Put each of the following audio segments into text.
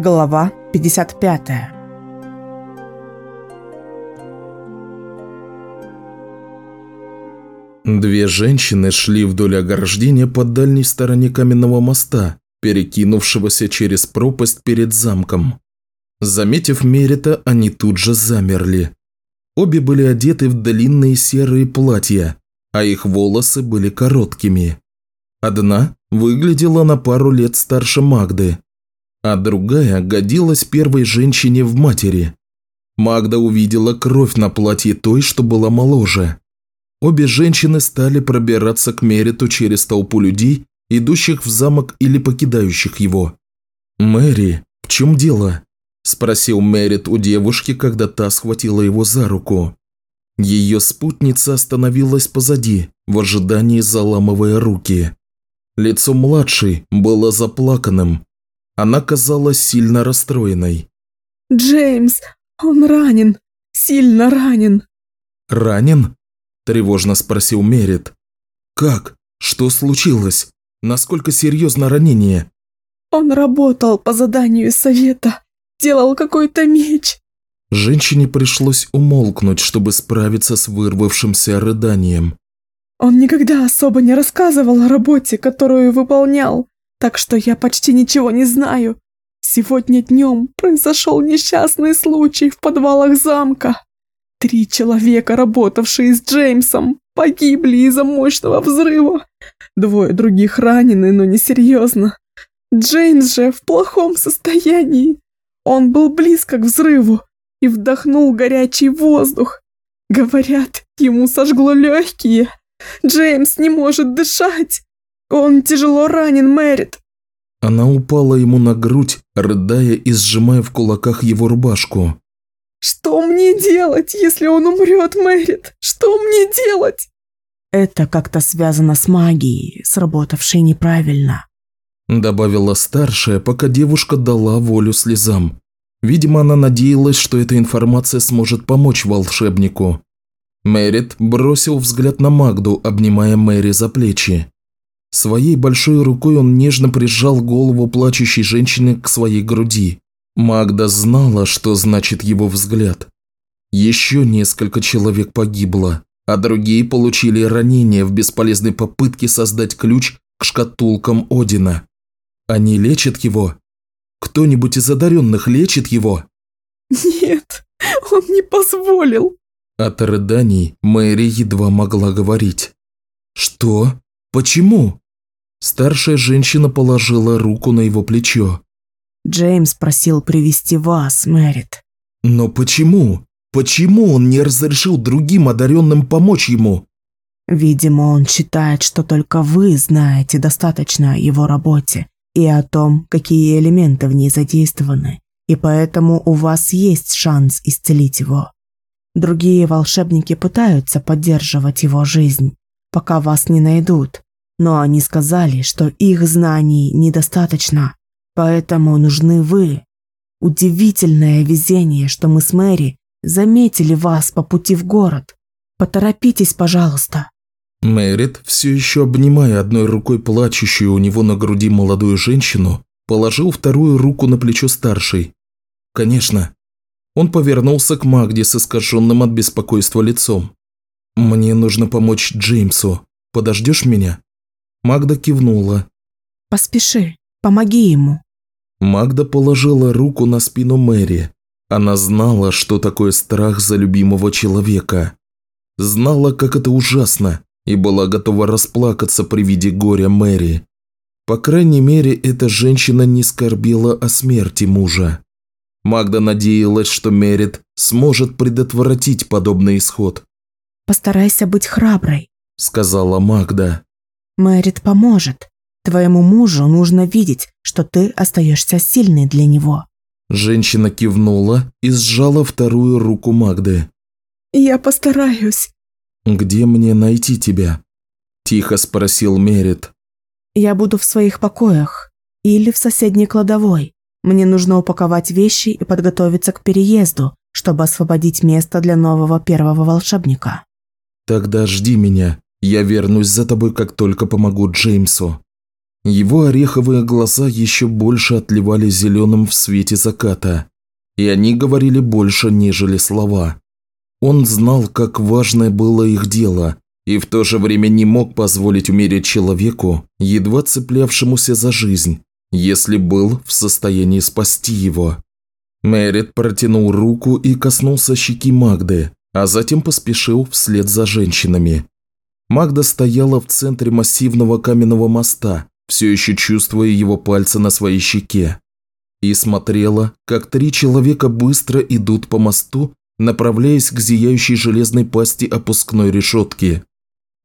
Глава 55 Две женщины шли вдоль ограждения по дальней стороне каменного моста, перекинувшегося через пропасть перед замком. Заметив Мерита, они тут же замерли. Обе были одеты в длинные серые платья, а их волосы были короткими. Одна выглядела на пару лет старше Магды, а другая годилась первой женщине в матери. Магда увидела кровь на платье той, что была моложе. Обе женщины стали пробираться к Мериту через толпу людей, идущих в замок или покидающих его. «Мэри, в чем дело?» – спросил Мерит у девушки, когда та схватила его за руку. Ее спутница остановилась позади, в ожидании заламывая руки. Лицо младшей было заплаканным, она казалась сильно расстроенной. «Джеймс, он ранен, сильно ранен». «Ранен?» – тревожно спросил Мерит. «Как? Что случилось? Насколько серьезно ранение?» «Он работал по заданию совета, делал какой-то меч». Женщине пришлось умолкнуть, чтобы справиться с вырвавшимся рыданием. «Он никогда особо не рассказывал о работе, которую выполнял так что я почти ничего не знаю. Сегодня днем произошел несчастный случай в подвалах замка. Три человека, работавшие с Джеймсом, погибли из-за мощного взрыва. Двое других ранены, но не серьезно. Джеймс же в плохом состоянии. Он был близко к взрыву и вдохнул горячий воздух. Говорят, ему сожгло легкие. Джеймс не может дышать. «Он тяжело ранен, Мэрит!» Она упала ему на грудь, рыдая и сжимая в кулаках его рубашку. «Что мне делать, если он умрет, Мэрит? Что мне делать?» «Это как-то связано с магией, сработавшей неправильно», добавила старшая, пока девушка дала волю слезам. Видимо, она надеялась, что эта информация сможет помочь волшебнику. Мэрит бросил взгляд на Магду, обнимая Мэри за плечи. Своей большой рукой он нежно прижал голову плачущей женщины к своей груди. Магда знала, что значит его взгляд. Еще несколько человек погибло, а другие получили ранения в бесполезной попытке создать ключ к шкатулкам Одина. Они лечат его? Кто-нибудь из одаренных лечит его? Нет, он не позволил. От рыданий Мэри едва могла говорить. Что? Почему?» Старшая женщина положила руку на его плечо. «Джеймс просил привести вас, Мэрит». «Но почему? Почему он не разрешил другим одаренным помочь ему?» «Видимо, он считает, что только вы знаете достаточно о его работе и о том, какие элементы в ней задействованы, и поэтому у вас есть шанс исцелить его. Другие волшебники пытаются поддерживать его жизнь, пока вас не найдут. Но они сказали, что их знаний недостаточно, поэтому нужны вы. Удивительное везение, что мы с Мэри заметили вас по пути в город. Поторопитесь, пожалуйста». Мэрит, все еще обнимая одной рукой плачущую у него на груди молодую женщину, положил вторую руку на плечо старшей. «Конечно». Он повернулся к Магде с искаженным от беспокойства лицом. «Мне нужно помочь Джеймсу. Подождешь меня?» Магда кивнула. «Поспеши, помоги ему». Магда положила руку на спину Мэри. Она знала, что такое страх за любимого человека. Знала, как это ужасно, и была готова расплакаться при виде горя Мэри. По крайней мере, эта женщина не скорбела о смерти мужа. Магда надеялась, что Мерит сможет предотвратить подобный исход. «Постарайся быть храброй», – сказала Магда. «Мэрит поможет. Твоему мужу нужно видеть, что ты остаешься сильной для него». Женщина кивнула и сжала вторую руку Магды. «Я постараюсь». «Где мне найти тебя?» – тихо спросил Мерит. «Я буду в своих покоях или в соседней кладовой. Мне нужно упаковать вещи и подготовиться к переезду, чтобы освободить место для нового первого волшебника». «Тогда жди меня. Я вернусь за тобой, как только помогу Джеймсу». Его ореховые глаза еще больше отливали зеленым в свете заката, и они говорили больше, нежели слова. Он знал, как важное было их дело, и в то же время не мог позволить умереть человеку, едва цеплявшемуся за жизнь, если был в состоянии спасти его. Мэрит протянул руку и коснулся щеки Магды, а затем поспешил вслед за женщинами. Магда стояла в центре массивного каменного моста, все еще чувствуя его пальцы на своей щеке, и смотрела, как три человека быстро идут по мосту, направляясь к зияющей железной пасти опускной решетки.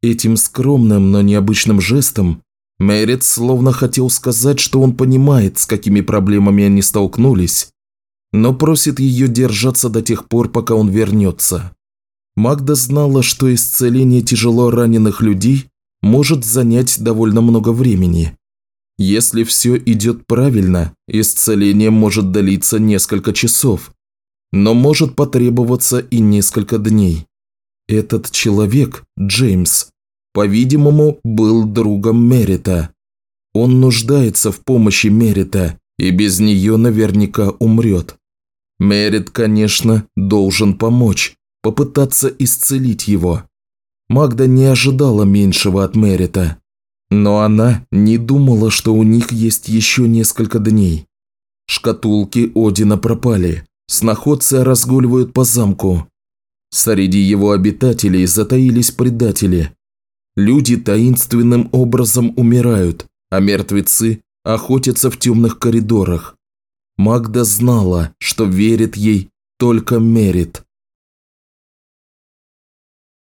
Этим скромным, но необычным жестом Мэрит словно хотел сказать, что он понимает, с какими проблемами они столкнулись, но просит ее держаться до тех пор, пока он вернется. Магда знала, что исцеление тяжело раненых людей может занять довольно много времени. Если все идет правильно, исцеление может длиться несколько часов, но может потребоваться и несколько дней. Этот человек, Джеймс, по-видимому, был другом Мерита. Он нуждается в помощи Мерита и без нее наверняка умрет. Мерит, конечно, должен помочь, попытаться исцелить его. Магда не ожидала меньшего от Мерита, но она не думала, что у них есть еще несколько дней. Шкатулки Одина пропали, сноходцы разгуливают по замку. Среди его обитателей затаились предатели. Люди таинственным образом умирают, а мертвецы охотятся в темных коридорах. Магда знала, что верит ей только Мерит.